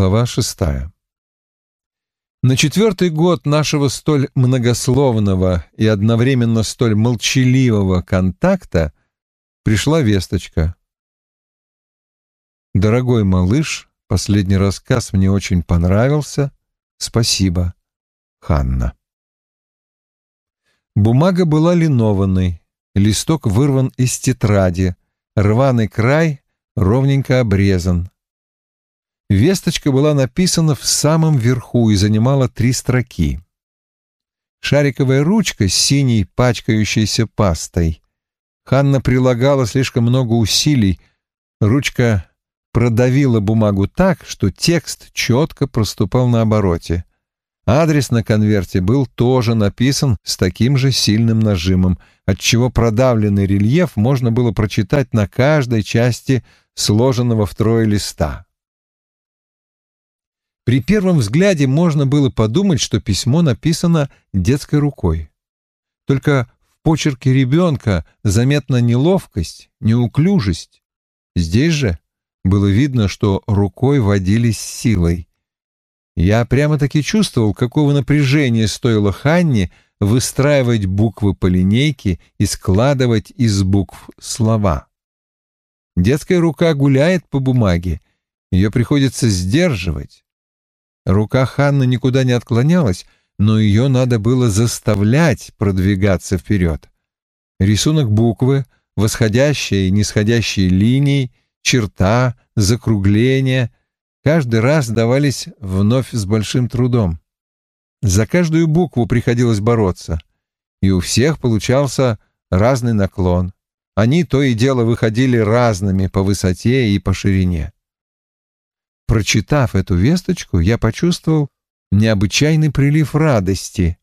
Глава шестая. На четвертый год нашего столь многословного и одновременно столь молчаливого контакта пришла весточка. «Дорогой малыш, последний рассказ мне очень понравился. Спасибо, Ханна». Бумага была линованной, листок вырван из тетради, рваный край ровненько обрезан. Весточка была написана в самом верху и занимала три строки. Шариковая ручка с синей пачкающейся пастой. Ханна прилагала слишком много усилий. Ручка продавила бумагу так, что текст четко проступал на обороте. Адрес на конверте был тоже написан с таким же сильным нажимом, отчего продавленный рельеф можно было прочитать на каждой части сложенного втрое листа. При первом взгляде можно было подумать, что письмо написано детской рукой. Только в почерке ребенка заметна неловкость, неуклюжесть. Здесь же было видно, что рукой водились силой. Я прямо-таки чувствовал, какого напряжения стоило Ханне выстраивать буквы по линейке и складывать из букв слова. Детская рука гуляет по бумаге, ее приходится сдерживать. Рука Ханны никуда не отклонялась, но ее надо было заставлять продвигаться вперед. Рисунок буквы, восходящие и нисходящие линии, черта, закругление каждый раз давались вновь с большим трудом. За каждую букву приходилось бороться, и у всех получался разный наклон. Они то и дело выходили разными по высоте и по ширине. Прочитав эту весточку, я почувствовал необычайный прилив радости.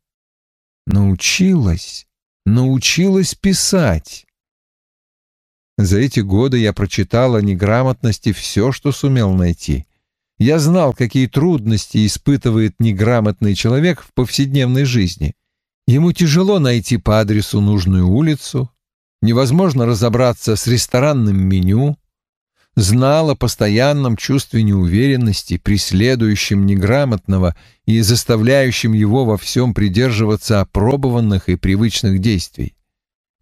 Научилась, научилась писать. За эти годы я прочитал о неграмотности все, что сумел найти. Я знал, какие трудности испытывает неграмотный человек в повседневной жизни. Ему тяжело найти по адресу нужную улицу, невозможно разобраться с ресторанным меню, знал о постоянном чувстве неуверенности, преследующем неграмотного и заставляющем его во всем придерживаться опробованных и привычных действий.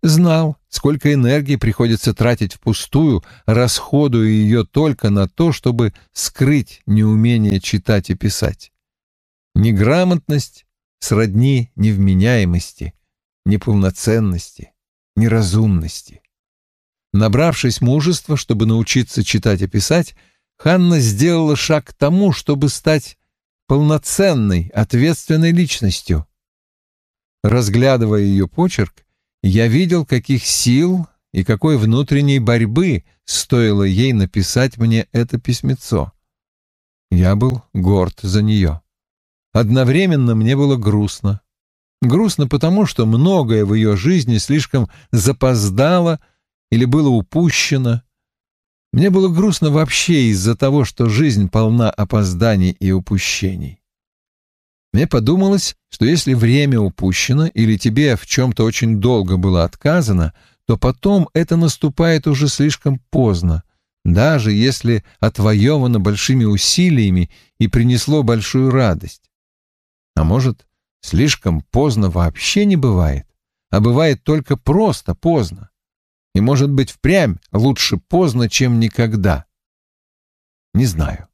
Знал, сколько энергии приходится тратить впустую, расходуя ее только на то, чтобы скрыть неумение читать и писать. Неграмотность сродни невменяемости, неполноценности, неразумности. Набравшись мужества, чтобы научиться читать и писать, Ханна сделала шаг к тому, чтобы стать полноценной, ответственной личностью. Разглядывая ее почерк, я видел, каких сил и какой внутренней борьбы стоило ей написать мне это письмецо. Я был горд за нее. Одновременно мне было грустно. Грустно потому, что многое в ее жизни слишком запоздало — или было упущено. Мне было грустно вообще из-за того, что жизнь полна опозданий и упущений. Мне подумалось, что если время упущено или тебе в чем-то очень долго было отказано, то потом это наступает уже слишком поздно, даже если отвоевано большими усилиями и принесло большую радость. А может, слишком поздно вообще не бывает, а бывает только просто поздно. И, может быть, впрямь лучше поздно, чем никогда. Не знаю.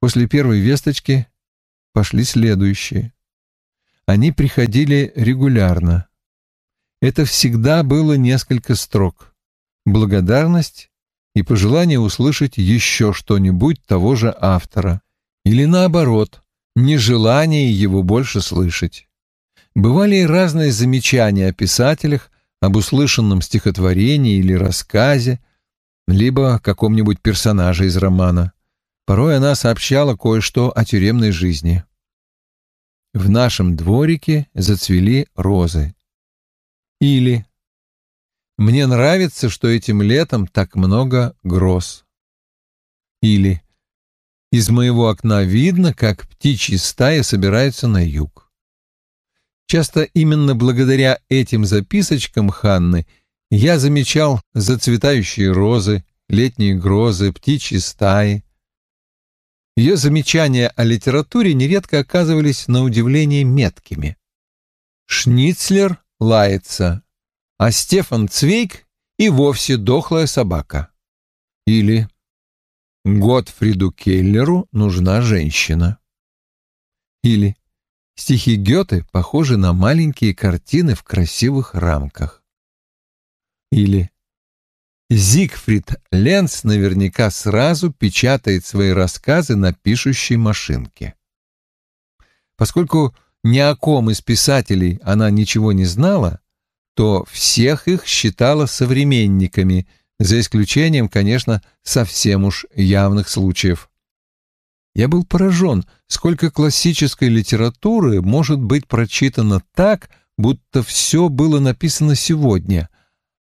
После первой весточки пошли следующие. Они приходили регулярно. Это всегда было несколько строк. Благодарность и пожелание услышать еще что-нибудь того же автора. Или наоборот, нежелание его больше слышать. Бывали и разные замечания о писателях, об услышанном стихотворении или рассказе, либо каком-нибудь персонаже из романа. Порой она сообщала кое-что о тюремной жизни. В нашем дворике зацвели розы. Или «Мне нравится, что этим летом так много гроз». Или «Из моего окна видно, как птичьи стаи собираются на юг». Часто именно благодаря этим записочкам Ханны я замечал зацветающие розы, летние грозы, птичьи стаи. Ее замечания о литературе нередко оказывались на удивление меткими. Шницлер лается, а Стефан Цвейк и вовсе дохлая собака. Или Готфриду Келлеру нужна женщина. Или стихи Гёте похожи на маленькие картины в красивых рамках. Или Зигфрид Ленц наверняка сразу печатает свои рассказы на пишущей машинке. Поскольку ни о ком из писателей она ничего не знала, то всех их считала современниками, за исключением, конечно, совсем уж явных случаев. Я был поражен, сколько классической литературы может быть прочитано так, будто все было написано сегодня,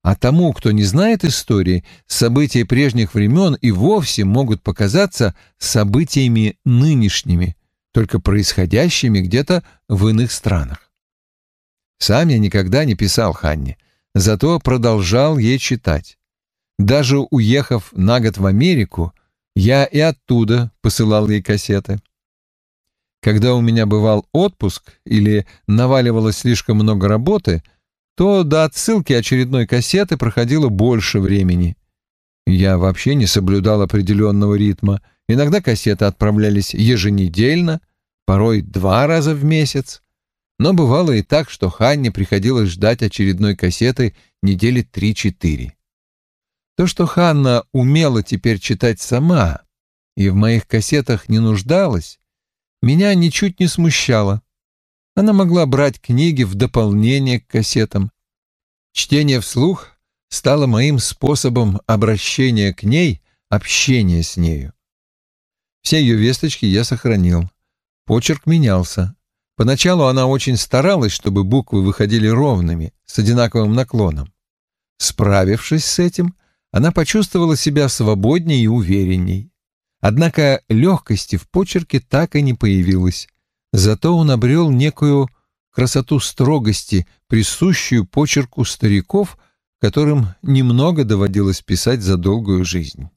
а тому, кто не знает истории, события прежних времен и вовсе могут показаться событиями нынешними, только происходящими где-то в иных странах. Сам я никогда не писал Ханне, зато продолжал ей читать. Даже уехав на год в Америку, я и оттуда посылал ей кассеты. Когда у меня бывал отпуск или наваливалось слишком много работы, то до отсылки очередной кассеты проходило больше времени. Я вообще не соблюдал определенного ритма. Иногда кассеты отправлялись еженедельно, порой два раза в месяц. Но бывало и так, что Ханне приходилось ждать очередной кассеты недели три-четыре. То, что Ханна умела теперь читать сама и в моих кассетах не нуждалась, меня ничуть не смущало. Она могла брать книги в дополнение к кассетам. Чтение вслух стало моим способом обращения к ней, общения с нею. Все ее весточки я сохранил. Почерк менялся. Поначалу она очень старалась, чтобы буквы выходили ровными, с одинаковым наклоном. Справившись с этим, она почувствовала себя свободнее и уверенней. Однако легкости в почерке так и не появилось. Зато он обрел некую красоту строгости, присущую почерку стариков, которым немного доводилось писать за долгую жизнь.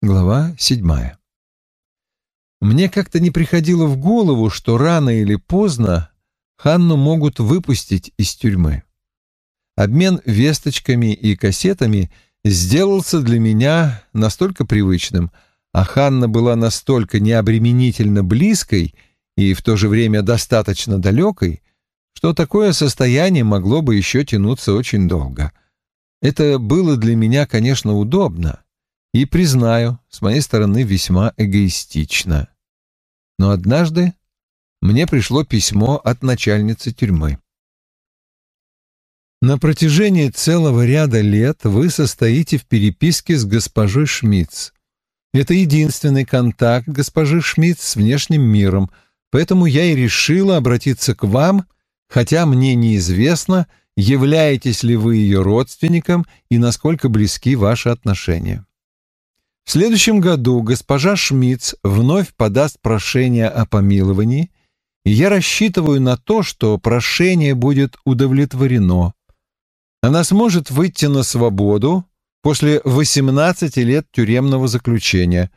Глава седьмая Мне как-то не приходило в голову, что рано или поздно Ханну могут выпустить из тюрьмы. Обмен весточками и кассетами сделался для меня настолько привычным, а Ханна была настолько необременительно близкой и в то же время достаточно далекой, что такое состояние могло бы еще тянуться очень долго. Это было для меня, конечно, удобно и, признаю, с моей стороны весьма эгоистично. Но однажды мне пришло письмо от начальницы тюрьмы. На протяжении целого ряда лет вы состоите в переписке с госпожой Шмидц. Это единственный контакт госпожи Шмидц с внешним миром, поэтому я и решила обратиться к вам, хотя мне неизвестно, являетесь ли вы ее родственником и насколько близки ваши отношения. В следующем году госпожа Шмидц вновь подаст прошение о помиловании, и я рассчитываю на то, что прошение будет удовлетворено она сможет выйти на свободу после 18 лет тюремного заключения.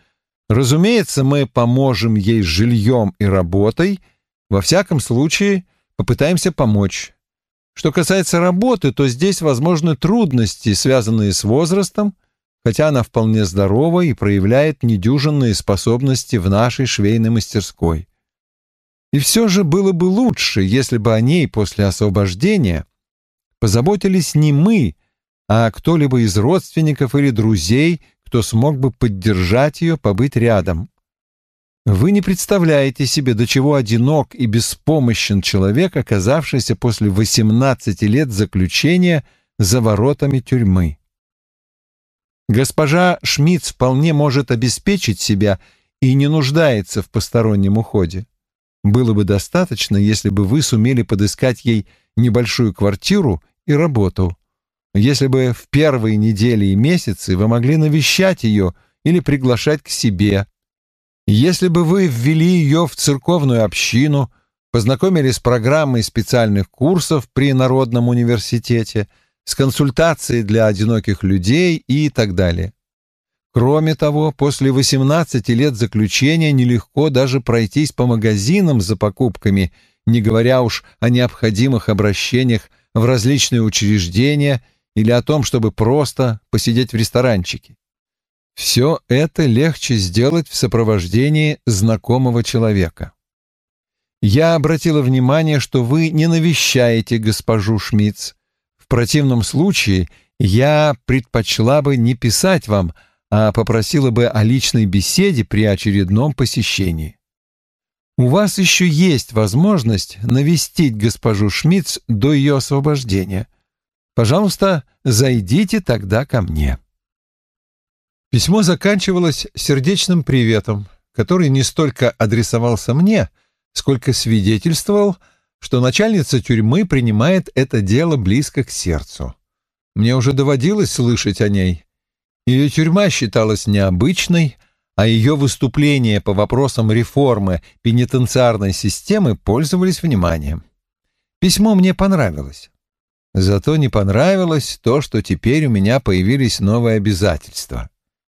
Разумеется, мы поможем ей с жильем и работой, во всяком случае попытаемся помочь. Что касается работы, то здесь возможны трудности, связанные с возрастом, хотя она вполне здорова и проявляет недюжинные способности в нашей швейной мастерской. И все же было бы лучше, если бы о ней после освобождения позаботились не мы, а кто-либо из родственников или друзей, кто смог бы поддержать ее, побыть рядом. Вы не представляете себе, до чего одинок и беспомощен человек, оказавшийся после 18 лет заключения за воротами тюрьмы. Госпожа Шмидц вполне может обеспечить себя и не нуждается в постороннем уходе. Было бы достаточно, если бы вы сумели подыскать ей небольшую квартиру и работу. Если бы в первые недели и месяцы вы могли навещать ее или приглашать к себе, если бы вы ввели ее в церковную общину, познакомили с программой специальных курсов при Народном университете, с консультацией для одиноких людей и так далее. Кроме того, после 18 лет заключения нелегко даже пройтись по магазинам за покупками, не говоря уж о необходимых обращениях в различные учреждения или о том, чтобы просто посидеть в ресторанчике. Все это легче сделать в сопровождении знакомого человека. Я обратила внимание, что вы не навещаете госпожу Шмидц. В противном случае я предпочла бы не писать вам, а попросила бы о личной беседе при очередном посещении. У вас еще есть возможность навестить госпожу Шмидц до ее освобождения. Пожалуйста, зайдите тогда ко мне. Письмо заканчивалось сердечным приветом, который не столько адресовался мне, сколько свидетельствовал, что начальница тюрьмы принимает это дело близко к сердцу. Мне уже доводилось слышать о ней. Ее тюрьма считалась необычной, а ее выступления по вопросам реформы пенитенциарной системы пользовались вниманием. Письмо мне понравилось. Зато не понравилось то, что теперь у меня появились новые обязательства.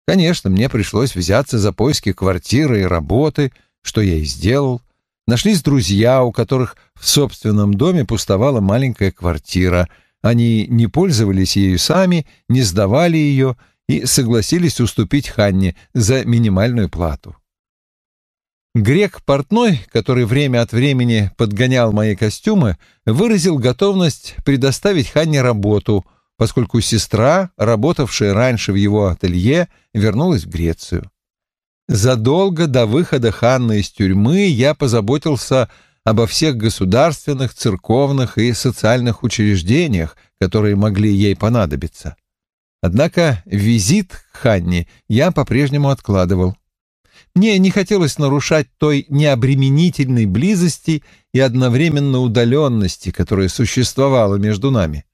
Конечно, мне пришлось взяться за поиски квартиры и работы, что я и сделал. Нашлись друзья, у которых в собственном доме пустовала маленькая квартира. Они не пользовались ею сами, не сдавали ее и согласились уступить Ханне за минимальную плату. Грек портной, который время от времени подгонял мои костюмы, выразил готовность предоставить Ханне работу, поскольку сестра, работавшая раньше в его ателье, вернулась в Грецию. Задолго до выхода Ханны из тюрьмы я позаботился обо всех государственных, церковных и социальных учреждениях, которые могли ей понадобиться. Однако визит к Ханне я по-прежнему откладывал. Мне не хотелось нарушать той необременительной близости и одновременно удаленности, которая существовала между нами.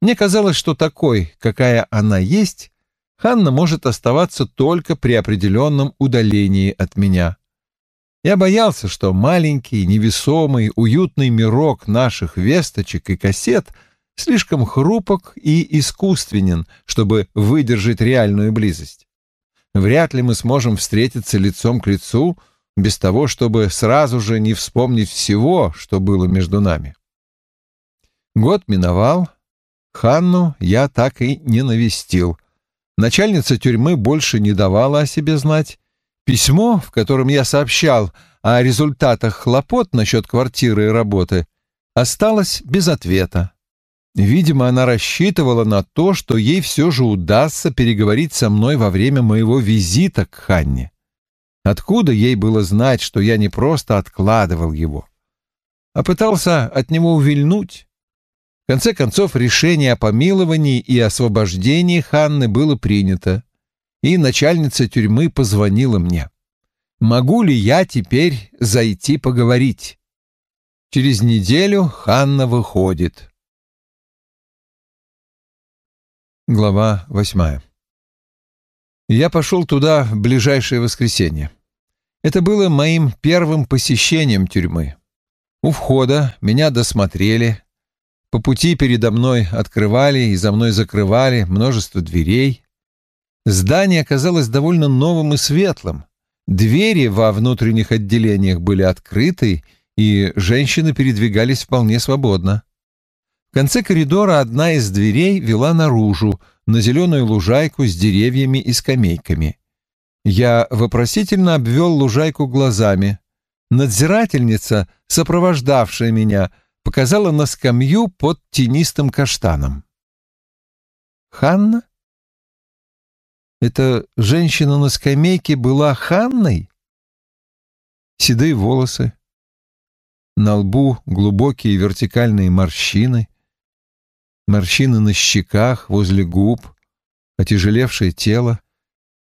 Мне казалось, что такой, какая она есть, Ханна может оставаться только при определенном удалении от меня. Я боялся, что маленький, невесомый, уютный мирок наших весточек и кассет слишком хрупок и искусственен, чтобы выдержать реальную близость. Вряд ли мы сможем встретиться лицом к лицу без того, чтобы сразу же не вспомнить всего, что было между нами. Год миновал. Ханну я так и не навестил — Начальница тюрьмы больше не давала о себе знать. Письмо, в котором я сообщал о результатах хлопот насчет квартиры и работы, осталось без ответа. Видимо, она рассчитывала на то, что ей все же удастся переговорить со мной во время моего визита к Ханне. Откуда ей было знать, что я не просто откладывал его, а пытался от него увильнуть? В конце концов, решение о помиловании и освобождении Ханны было принято, и начальница тюрьмы позвонила мне. Могу ли я теперь зайти поговорить? Через неделю Ханна выходит. Глава восьмая. Я пошел туда в ближайшее воскресенье. Это было моим первым посещением тюрьмы. У входа меня досмотрели, по пути передо мной открывали и за мной закрывали множество дверей. Здание оказалось довольно новым и светлым. Двери во внутренних отделениях были открыты, и женщины передвигались вполне свободно. Конце коридора одна из дверей вела наружу, на зеленую лужайку с деревьями и скамейками. Я вопросительно обвел лужайку глазами. Надзирательница, сопровождавшая меня, — показала на скамью под тенистым каштаном. «Ханна? Эта женщина на скамейке была Ханной?» Седые волосы, на лбу глубокие вертикальные морщины, морщины на щеках, возле губ, отяжелевшее тело.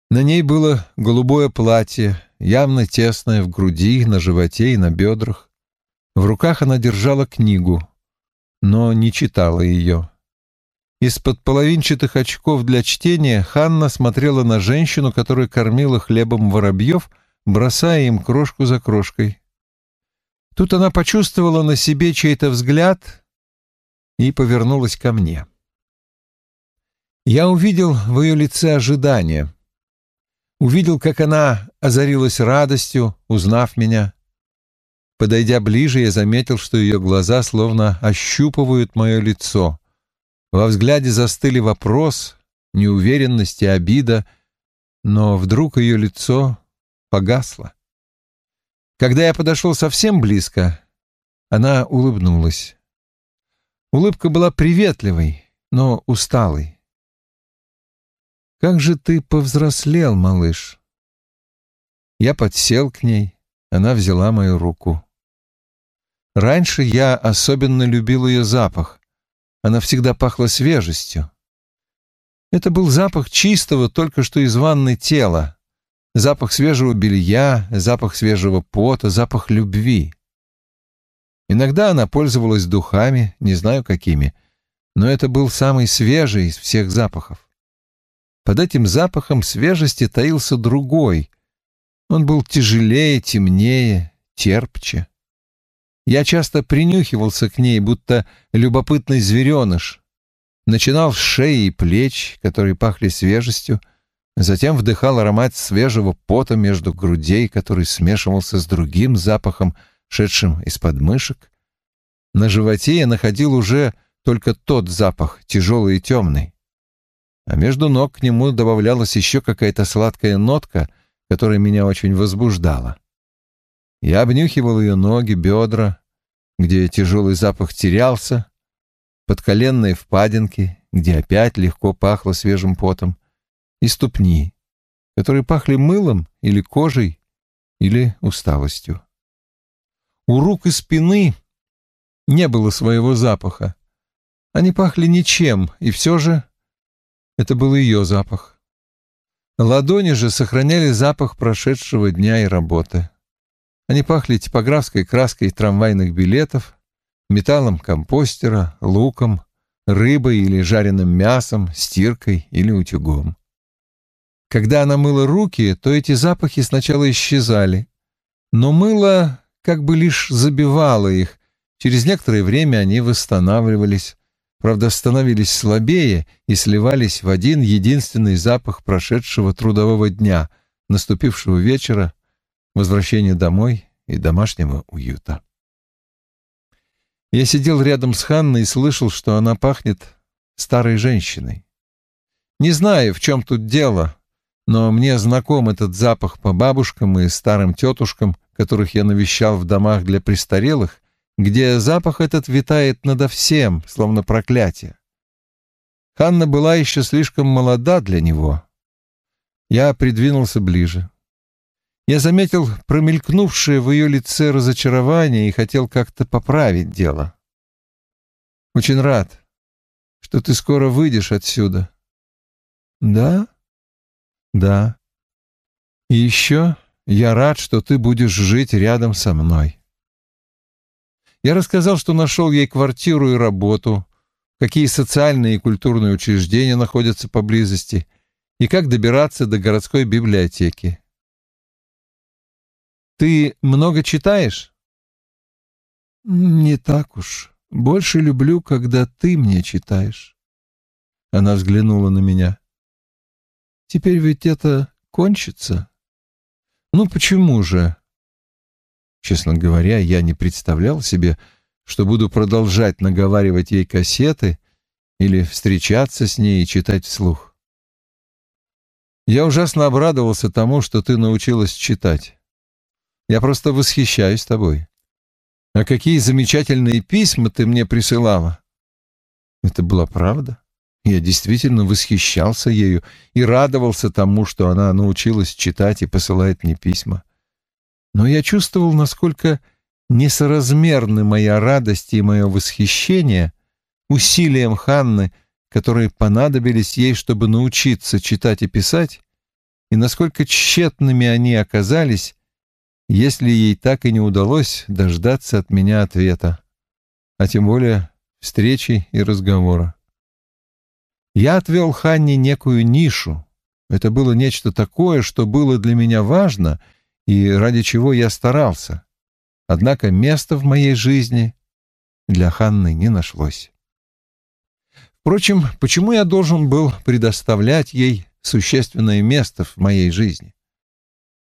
На ней было голубое платье, явно тесное в груди, на животе и на бедрах. В руках она держала книгу, но не читала ее. Из-под половинчатых очков для чтения Ханна смотрела на женщину, которая кормила хлебом воробьев, бросая им крошку за крошкой. Тут она почувствовала на себе чей-то взгляд и повернулась ко мне. Я увидел в ее лице ожидание. Увидел, как она озарилась радостью, узнав меня. Подойдя ближе, я заметил, что ее глаза словно ощупывают мое лицо. Во взгляде застыли вопрос, неуверенность и обида, но вдруг ее лицо погасло. Когда я подошел совсем близко, она улыбнулась. Улыбка была приветливой, но усталой. «Как же ты повзрослел, малыш!» Я подсел к ней, она взяла мою руку. Раньше я особенно любил ее запах. Она всегда пахла свежестью. Это был запах чистого, только что из ванны тела. Запах свежего белья, запах свежего пота, запах любви. Иногда она пользовалась духами, не знаю какими, но это был самый свежий из всех запахов. Под этим запахом свежести таился другой. Он был тяжелее, темнее, терпче. Я часто принюхивался к ней, будто любопытный звереныш. Начинал с шеи и плеч, которые пахли свежестью, затем вдыхал аромат свежего пота между грудей, который смешивался с другим запахом, шедшим из подмышек. На животе я находил уже только тот запах, тяжелый и темный. А между ног к нему добавлялась еще какая-то сладкая нотка, которая меня очень возбуждала. Я обнюхивал ее ноги, бедра, где тяжелый запах терялся, подколенные впадинки, где опять легко пахло свежим потом, и ступни, которые пахли мылом или кожей, или усталостью. У рук и спины не было своего запаха. Они пахли ничем, и все же это был ее запах. Ладони же сохраняли запах прошедшего дня и работы. Они пахли типографской краской трамвайных билетов, металлом компостера, луком, рыбой или жареным мясом, стиркой или утюгом. Когда она мыла руки, то эти запахи сначала исчезали, но мыло как бы лишь забивало их, через некоторое время они восстанавливались, правда, становились слабее и сливались в один единственный запах прошедшего трудового дня, наступившего вечера возвращения домой и домашнего уюта. Я сидел рядом с Ханной и слышал, что она пахнет старой женщиной. Не знаю, в чем тут дело, но мне знаком этот запах по бабушкам и старым тетушкам, которых я навещал в домах для престарелых, где запах этот витает надо всем, словно проклятие. Ханна была еще слишком молода для него. Я придвинулся ближе. Я заметил промелькнувшее в ее лице разочарование и хотел как-то поправить дело. «Очень рад, что ты скоро выйдешь отсюда». «Да?» «Да. И еще я рад, что ты будешь жить рядом со мной». Я рассказал, что нашел ей квартиру и работу, какие социальные и культурные учреждения находятся поблизости и как добираться до городской библиотеки. Ты много читаешь? Не так уж. Больше люблю, когда ты мне читаешь. Она взглянула на меня. Теперь ведь это кончится. Ну почему же? Честно говоря, я не представлял себе, что буду продолжать наговаривать ей кассеты или встречаться с ней и читать вслух. Я ужасно обрадовался тому, что ты научилась читать. Я просто восхищаюсь тобой. А какие замечательные письма ты мне присылала. Это была правда. Я действительно восхищался ею и радовался тому, что она научилась читать и посылает мне письма. Но я чувствовал, насколько несоразмерны моя радость и мое восхищение усилиям Ханны, которые понадобились ей, чтобы научиться читать и писать, и насколько тщетными они оказались, если ей так и не удалось дождаться от меня ответа, а тем более встречи и разговора. Я отвел Ханне некую нишу. Это было нечто такое, что было для меня важно и ради чего я старался. Однако места в моей жизни для Ханны не нашлось. Впрочем, почему я должен был предоставлять ей существенное место в моей жизни.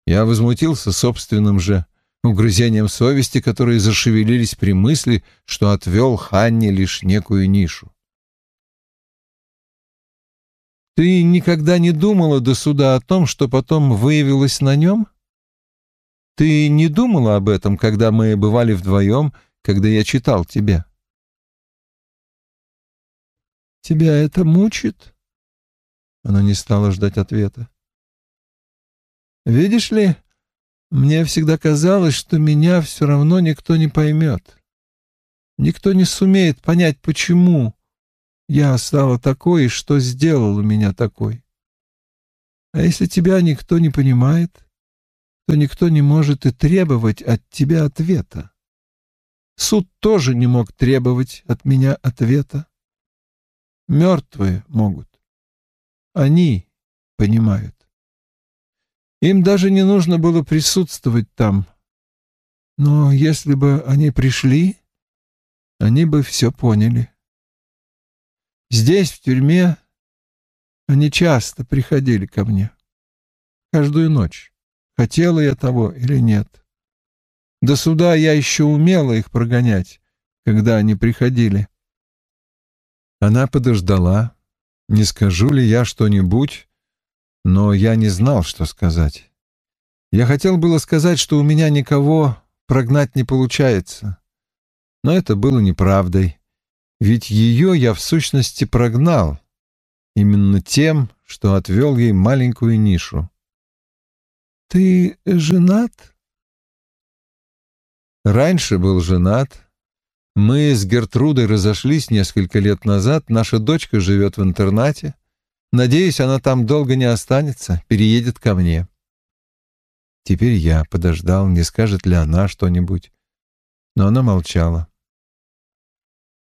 Я возмутился собственным же угрызением совести, которые зашевелились при мысли, что отвел Ханне лишь некую нишу. «Ты никогда не думала до суда о том, что потом выявилось на нем? Ты не думала об этом, когда мы бывали вдвоем, когда я читал тебе?» «Тебя это мучит?» Она не стала ждать ответа. «Видишь ли, мне всегда казалось, что меня все равно никто не поймет. Никто не сумеет понять, почему я стала такой и что сделала меня такой. А если тебя никто не понимает, то никто не может и требовать от тебя ответа. Суд тоже не мог требовать от меня ответа. Мертвые могут. Они понимают. Им даже не нужно было присутствовать там. Но если бы они пришли, они бы все поняли. Здесь, в тюрьме, они часто приходили ко мне. Каждую ночь. Хотела я того или нет. До суда я еще умела их прогонять, когда они приходили. Она подождала. Не скажу ли я что-нибудь, но я не знал, что сказать. Я хотел было сказать, что у меня никого прогнать не получается. Но это было неправдой, ведь ее я в сущности прогнал, именно тем, что отвел ей маленькую нишу. «Ты женат?» Раньше был женат. Мы с Гертрудой разошлись несколько лет назад, наша дочка живет в интернате. Надеюсь, она там долго не останется, переедет ко мне. Теперь я подождал, не скажет ли она что-нибудь. Но она молчала.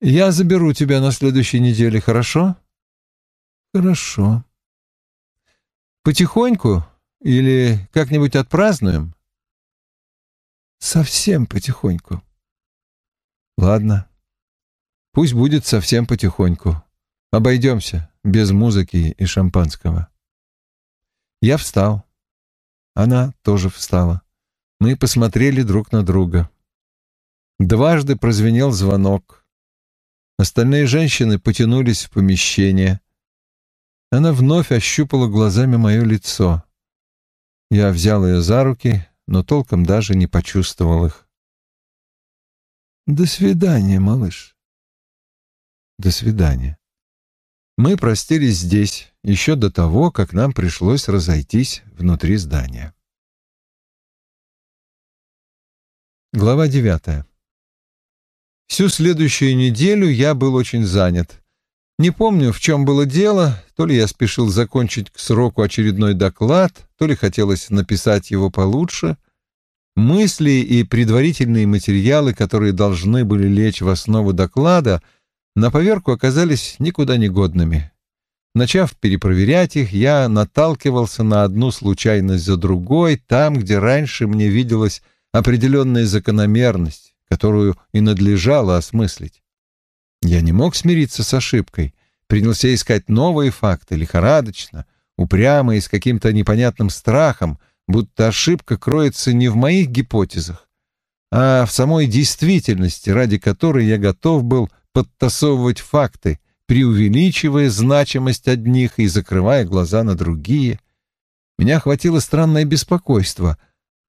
«Я заберу тебя на следующей неделе, хорошо?» «Хорошо». «Потихоньку или как-нибудь отпразднуем?» «Совсем потихоньку». «Ладно. Пусть будет совсем потихоньку. Обойдемся без музыки и шампанского. Я встал. Она тоже встала. Мы посмотрели друг на друга. Дважды прозвенел звонок. Остальные женщины потянулись в помещение. Она вновь ощупала глазами мое лицо. Я взял ее за руки, но толком даже не почувствовал их. «До свидания, малыш». «До свидания». Мы простились здесь еще до того, как нам пришлось разойтись внутри здания. Глава девятая. Всю следующую неделю я был очень занят. Не помню, в чем было дело, то ли я спешил закончить к сроку очередной доклад, то ли хотелось написать его получше. Мысли и предварительные материалы, которые должны были лечь в основу доклада — на поверку оказались никуда не годными. Начав перепроверять их, я наталкивался на одну случайность за другой, там, где раньше мне виделась определенная закономерность, которую и надлежало осмыслить. Я не мог смириться с ошибкой, принялся искать новые факты, лихорадочно, упрямо и с каким-то непонятным страхом, будто ошибка кроется не в моих гипотезах, а в самой действительности, ради которой я готов был подтасовывать факты, преувеличивая значимость одних и закрывая глаза на другие. Меня охватило странное беспокойство.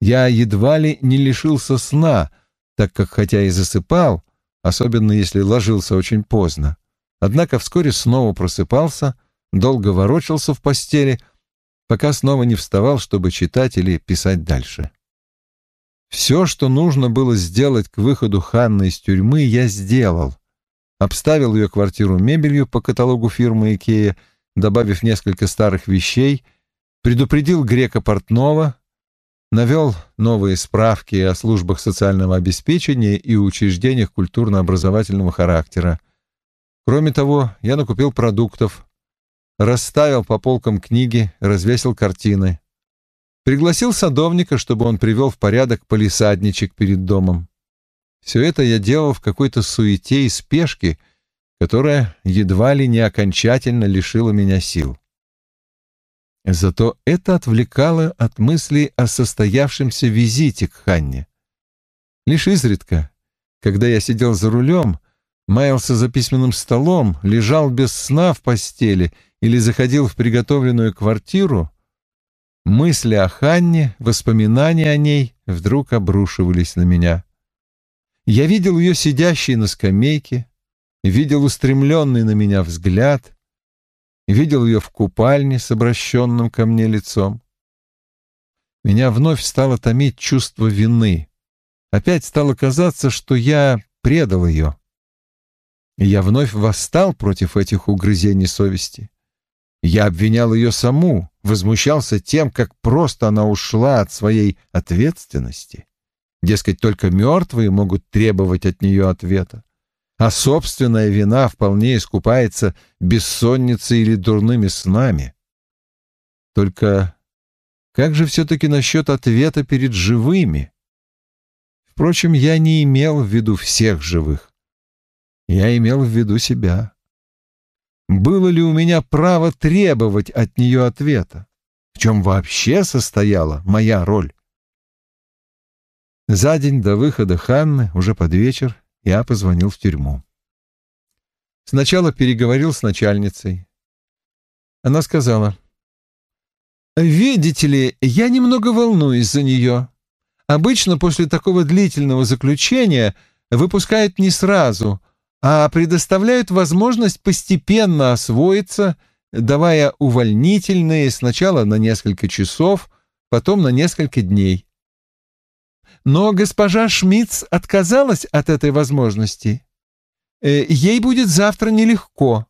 Я едва ли не лишился сна, так как хотя и засыпал, особенно если ложился очень поздно, однако вскоре снова просыпался, долго ворочался в постели, пока снова не вставал, чтобы читать или писать дальше. Все, что нужно было сделать к выходу Ханны из тюрьмы, я сделал обставил ее квартиру мебелью по каталогу фирмы Икея, добавив несколько старых вещей, предупредил грека портного, навел новые справки о службах социального обеспечения и учреждениях культурно-образовательного характера. Кроме того, я накупил продуктов, расставил по полкам книги, развесил картины. Пригласил садовника, чтобы он привел в порядок полисадничек перед домом. Все это я делал в какой-то суете и спешке, которая едва ли не окончательно лишила меня сил. Зато это отвлекало от мыслей о состоявшемся визите к Ханне. Лишь изредка, когда я сидел за рулем, маялся за письменным столом, лежал без сна в постели или заходил в приготовленную квартиру, мысли о Ханне, воспоминания о ней вдруг обрушивались на меня. Я видел ее сидящей на скамейке, видел устремленный на меня взгляд, видел ее в купальне с обращенным ко мне лицом. Меня вновь стало томить чувство вины. Опять стало казаться, что я предал ее. И я вновь восстал против этих угрызений совести. Я обвинял ее саму, возмущался тем, как просто она ушла от своей ответственности. Дескать, только мертвые могут требовать от нее ответа а собственная вина вполне искупается бессонницей или дурными снами. Только как же все-таки насчет ответа перед живыми? Впрочем, я не имел в виду всех живых. Я имел в виду себя. Было ли у меня право требовать от нее ответа? В чем вообще состояла моя роль? За день до выхода Ханны, уже под вечер, я позвонил в тюрьму. Сначала переговорил с начальницей. Она сказала, «Видите ли, я немного волнуюсь за нее. Обычно после такого длительного заключения выпускают не сразу, а предоставляют возможность постепенно освоиться, давая увольнительные сначала на несколько часов, потом на несколько дней. Но госпожа Шмидц отказалась от этой возможности. Э, ей будет завтра нелегко.